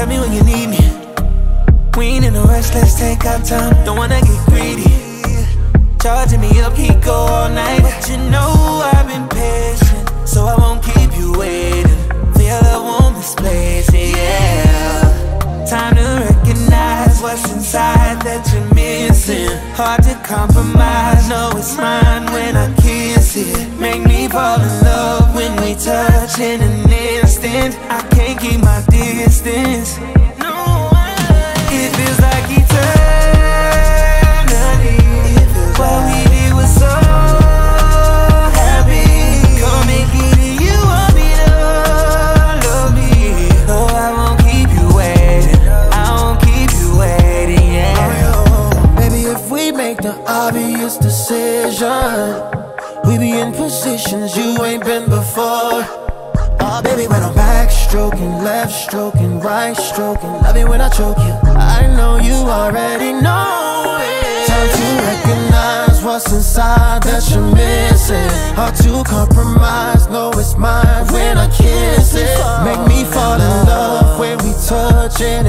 Tell me when you need me. We ain't in a rush, let's take our time. Don't wanna get greedy. Charging me up, he go all night. But you know I've been patient, so I won't keep you waiting. Feel won't misplace it, yeah. Time to recognize what's inside that you're missing. Hard to compromise, know it's mine when I kiss it. Make me fall in love when we touch instant. I can't keep my distance. No, it feels like eternity. What we did was so happy. Come it, you want me. No, oh, I won't keep you waiting. I won't keep you waiting. Yeah. Oh, Baby, if we make the obvious decision, we be in positions you ain't been before. Oh, baby, when I'm back stroking, left stroking, right stroking, love it when I choke you. I know you already know it. Time to recognize what's inside that you're missing. Hard to compromise, know it's mine when I kiss it. Make me fall in love when we touch in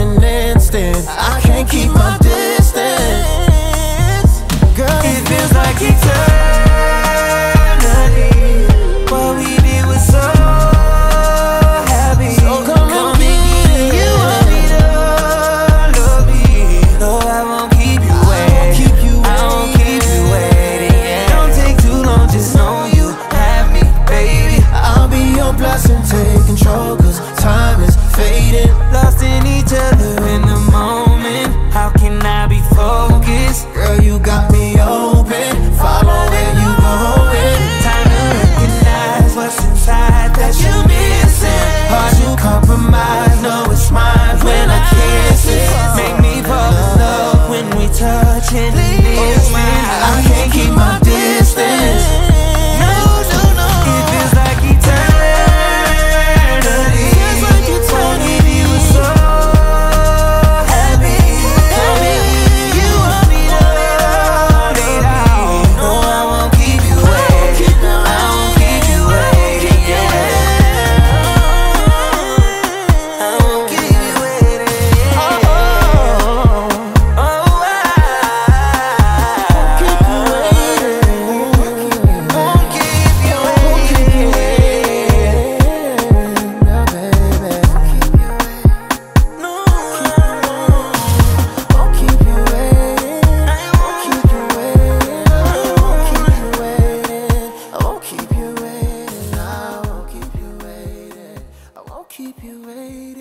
keep you waiting.